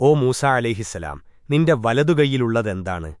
ഓ മൂസ അലേഹിസലാം നിന്റെ വലതുകൈയിലുള്ളതെന്താണ്?